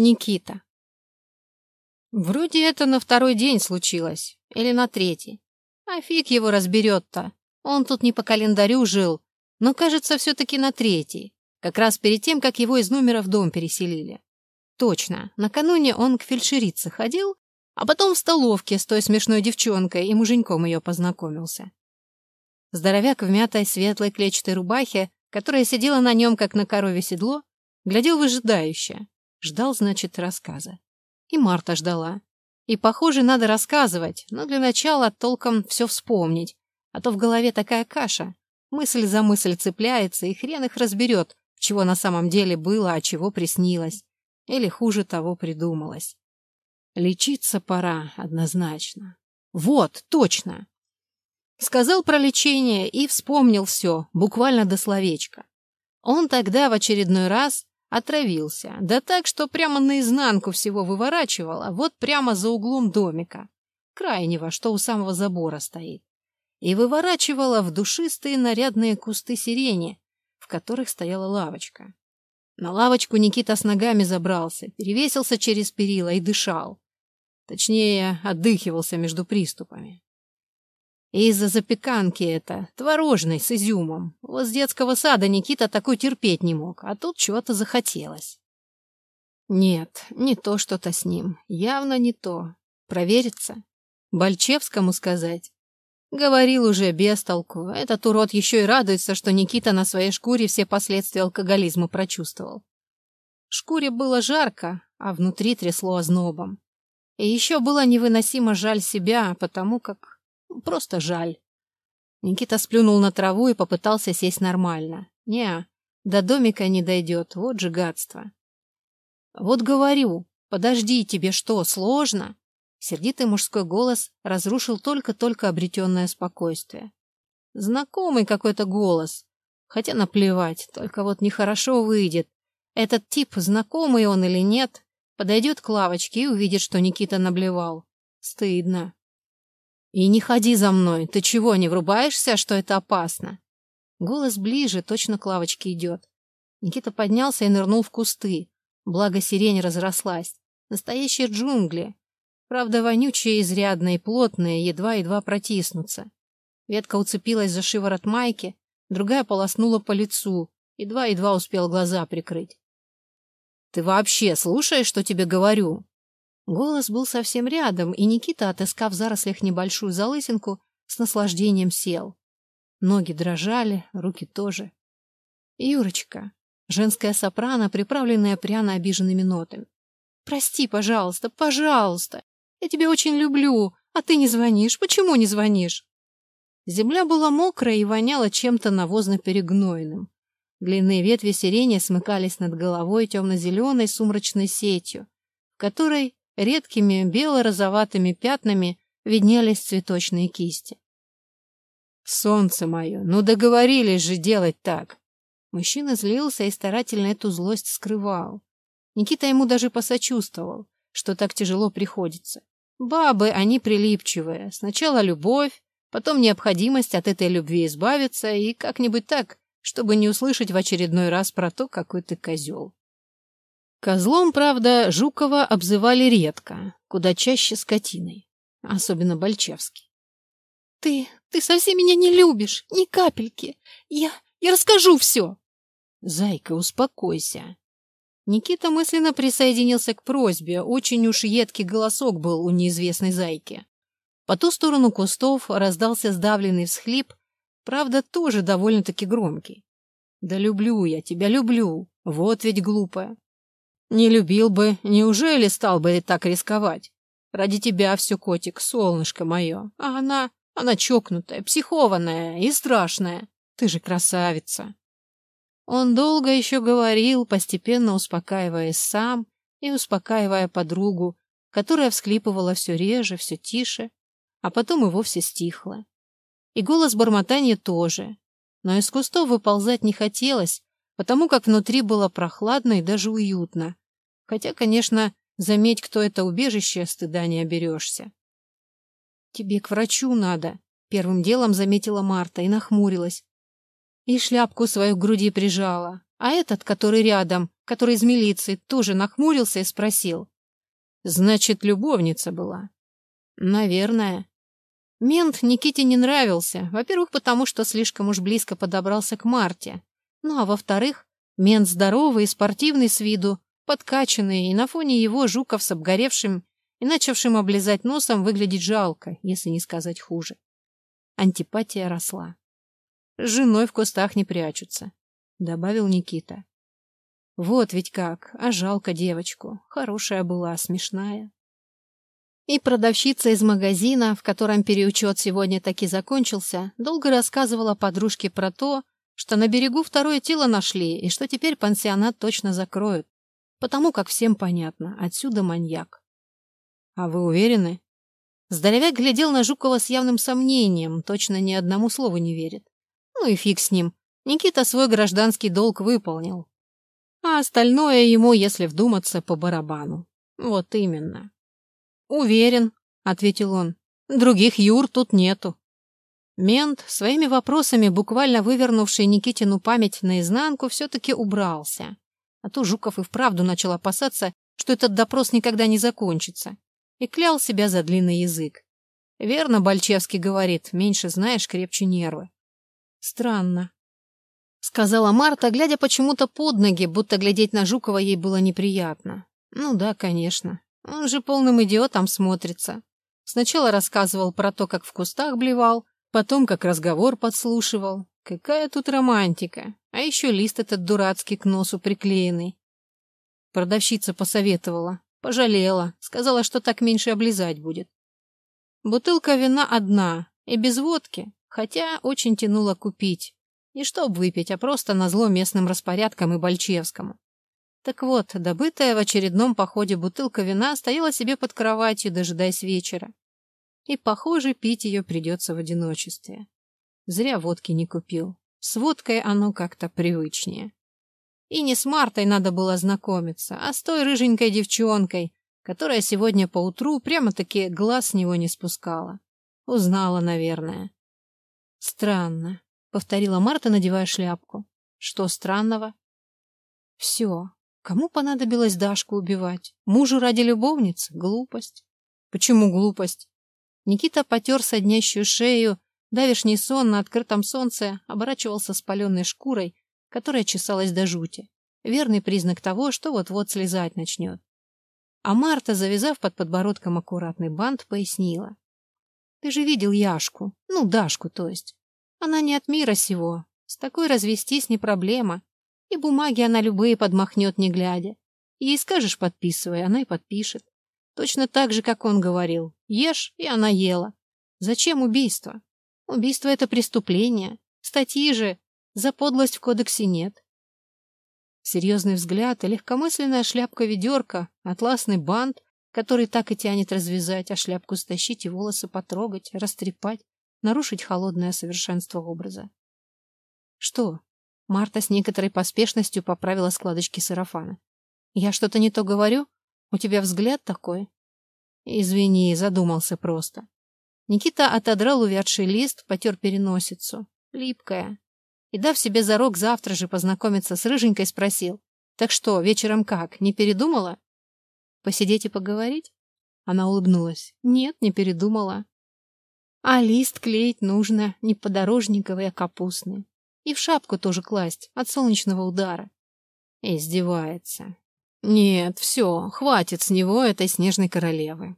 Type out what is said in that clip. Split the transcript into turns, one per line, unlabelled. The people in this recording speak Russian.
Никита. Вроде это на второй день случилось, или на третий. А фиг его разберет-то. Он тут не по календарю жил, но, кажется, все-таки на третий, как раз перед тем, как его из номера в дом переселили. Точно, накануне он к фельдшерице ходил, а потом в столовке с той смешной девчонкой и муженьком ее познакомился. Здоровяк в мятой светлой клетчатой рубахе, которая сидела на нем, как на корове седло, глядел выжидающе, Ждал, значит, рассказа. И Марта ждала. И, похоже, надо рассказывать, но для начала толком все вспомнить, а то в голове такая каша. Мысль за мысль цепляется, и хрен их разберет, чего на самом деле было, а чего приснилось. Или хуже того придумалось. Лечиться пора, однозначно. Вот, точно. Сказал про лечение и вспомнил все, буквально до словечка. Он тогда в очередной раз Отравился. Да так, что прямо наизнанку всего выворачивало, вот прямо за углом домика. Крайнего, что у самого забора стоит. И выворачивала в душистые нарядные кусты сирени, в которых стояла лавочка. На лавочку Никита с ногами забрался, перевесился через перила и дышал. Точнее, отдыхивался между приступами. Из-за запеканки это, творожной, с изюмом. Вот с детского сада Никита такой терпеть не мог, а тут чего-то захотелось. Нет, не то что-то с ним. Явно не то. Провериться? Бальчевскому сказать? Говорил уже без толку. Этот урод еще и радуется, что Никита на своей шкуре все последствия алкоголизма прочувствовал. Шкуре было жарко, а внутри трясло ознобом. И еще было невыносимо жаль себя, потому как Просто жаль. Никита сплюнул на траву и попытался сесть нормально. Не, до домика не дойдет, вот же гадство. Вот говорю, подожди, тебе что, сложно? Сердитый мужской голос разрушил только-только обретенное спокойствие. Знакомый какой-то голос. Хотя наплевать, только вот нехорошо выйдет. Этот тип, знакомый он или нет, подойдет к лавочке и увидит, что Никита наблевал. Стыдно. «И не ходи за мной. Ты чего, не врубаешься, что это опасно?» Голос ближе, точно к лавочке идет. Никита поднялся и нырнул в кусты. Благо сирень разрослась. Настоящие джунгли. Правда, вонючие, изрядные плотные, едва-едва протиснутся. Ветка уцепилась за шиворот майки, другая полоснула по лицу, едва-едва успел глаза прикрыть. «Ты вообще слушаешь, что тебе говорю?» Голос был совсем рядом, и Никита, отыскав в зарослях небольшую залысинку, с наслаждением сел. Ноги дрожали, руки тоже. «Юрочка», женская сопрано, приправленная пряно обиженными нотами. «Прости, пожалуйста, пожалуйста. Я тебя очень люблю, а ты не звонишь. Почему не звонишь?» Земля была мокрая и воняла чем-то навозно-перегнойным. Длинные ветви сирени смыкались над головой темно-зеленой сумрачной сетью, в которой редкими бело-розоватыми пятнами виднелись цветочные кисти. «Солнце мое, ну договорились же делать так!» Мужчина злился и старательно эту злость скрывал. Никита ему даже посочувствовал, что так тяжело приходится. Бабы, они прилипчивые. Сначала любовь, потом необходимость от этой любви избавиться и как-нибудь так, чтобы не услышать в очередной раз про то, какой ты козел. Козлом, правда, Жукова обзывали редко, куда чаще скотиной, особенно Бальчевский.
«Ты, ты совсем меня не любишь, ни капельки. Я, я расскажу все!»
«Зайка, успокойся!» Никита мысленно присоединился к просьбе, очень уж едкий голосок был у неизвестной зайки. По ту сторону кустов раздался сдавленный всхлип, правда, тоже довольно-таки громкий. «Да люблю я тебя, люблю, вот ведь глупая!» Не любил бы, неужели стал бы так рисковать? Ради тебя все, котик, солнышко мое. А она, она чокнутая, психованная и страшная. Ты же красавица. Он долго еще говорил, постепенно успокаиваясь сам и успокаивая подругу, которая всхлипывала все реже, все тише, а потом и вовсе стихла. И голос бормотания тоже, но из кустов выползать не хотелось, потому как внутри было прохладно и даже уютно. Хотя, конечно, заметь, кто это убежище, стыда не оберешься. «Тебе к врачу надо», — первым делом заметила Марта и нахмурилась. И шляпку свою к груди прижала, а этот, который рядом, который из милиции, тоже нахмурился и спросил. «Значит, любовница была?» «Наверное». Мент Никите не нравился. Во-первых, потому что слишком уж близко подобрался к Марте. Ну, а во-вторых, мент здоровый и спортивный с виду, подкачанный, и на фоне его Жуков с обгоревшим и начавшим облизать носом выглядеть жалко, если не сказать хуже. Антипатия росла. «С женой в кустах не прячутся», — добавил Никита. «Вот ведь как, а жалко девочку. Хорошая была, смешная». И продавщица из магазина, в котором переучет сегодня таки закончился, долго рассказывала подружке про то, что на берегу второе тело нашли и что теперь пансионат точно закроют, потому как всем понятно, отсюда маньяк. «А вы уверены?» Здоровяк глядел на Жукова с явным сомнением, точно ни одному слову не верит. Ну и фиг с ним. Никита свой гражданский долг выполнил. А остальное ему, если вдуматься, по барабану. Вот именно. «Уверен», — ответил он. «Других Юр тут нету». Мент, своими вопросами, буквально вывернувший Никитину память наизнанку, все-таки убрался. А то Жуков и вправду начал опасаться, что этот допрос никогда не закончится. И клял себя за длинный язык. Верно, Бальчевский говорит, меньше знаешь, крепче нервы. Странно. Сказала Марта, глядя почему-то под ноги, будто глядеть на Жукова ей было неприятно. Ну да, конечно. Он же полным идиотом смотрится. Сначала рассказывал про то, как в кустах блевал, потом как разговор подслушивал. Какая тут романтика. А еще лист этот дурацкий к носу приклеенный. Продавщица посоветовала. Пожалела. Сказала, что так меньше облизать будет. Бутылка вина одна, и без водки, хотя очень тянуло купить. Не чтоб выпить, а просто назло местным распорядкам и Бальчевскому. Так вот, добытая в очередном походе бутылка вина стояла себе под кроватью, дожидаясь вечера. И, похоже, пить ее придется в одиночестве. Зря водки не купил. С водкой оно как-то привычнее. И не с Мартой надо было знакомиться, а с той рыженькой девчонкой, которая сегодня поутру прямо-таки глаз с него не спускала. Узнала, наверное. Странно, — повторила Марта, надевая шляпку. Что странного? Все, Кому понадобилось Дашку убивать? Мужу ради любовницы? Глупость. Почему глупость? Никита потер соднящую шею. Давишний сон на открытом солнце оборачивался спаленной шкурой, которая чесалась до жути. Верный признак того, что вот-вот слезать начнет. А Марта, завязав под подбородком аккуратный бант, пояснила. Ты же видел Яшку. Ну, Дашку, то есть. Она не от мира сего. С такой развестись не проблема. И бумаги она любые подмахнет, не глядя. Ей скажешь подписывай, она и подпишет. Точно так же, как он говорил. Ешь, и она ела. Зачем убийство? Убийство — это преступление. Статьи же за подлость в кодексе нет. Серьезный взгляд и легкомысленная шляпка-ведерка, атласный бант, который так и тянет развязать, а шляпку стащить и волосы потрогать, растрепать, нарушить холодное совершенство образа. Что, Марта с некоторой поспешностью поправила складочки сарафана. «Я что-то не то говорю? У тебя взгляд такой?» «Извини, задумался просто». Никита отодрал увядший лист, потер переносицу. Липкая. И, дав себе зарок завтра же познакомиться с Рыженькой, спросил. «Так что, вечером как, не передумала?» «Посидеть и поговорить?» Она улыбнулась. «Нет, не передумала». «А лист клеить нужно не подорожниковый, а капустный. И в шапку тоже класть от солнечного удара. Издевается. Нет, все, хватит с него этой снежной королевы.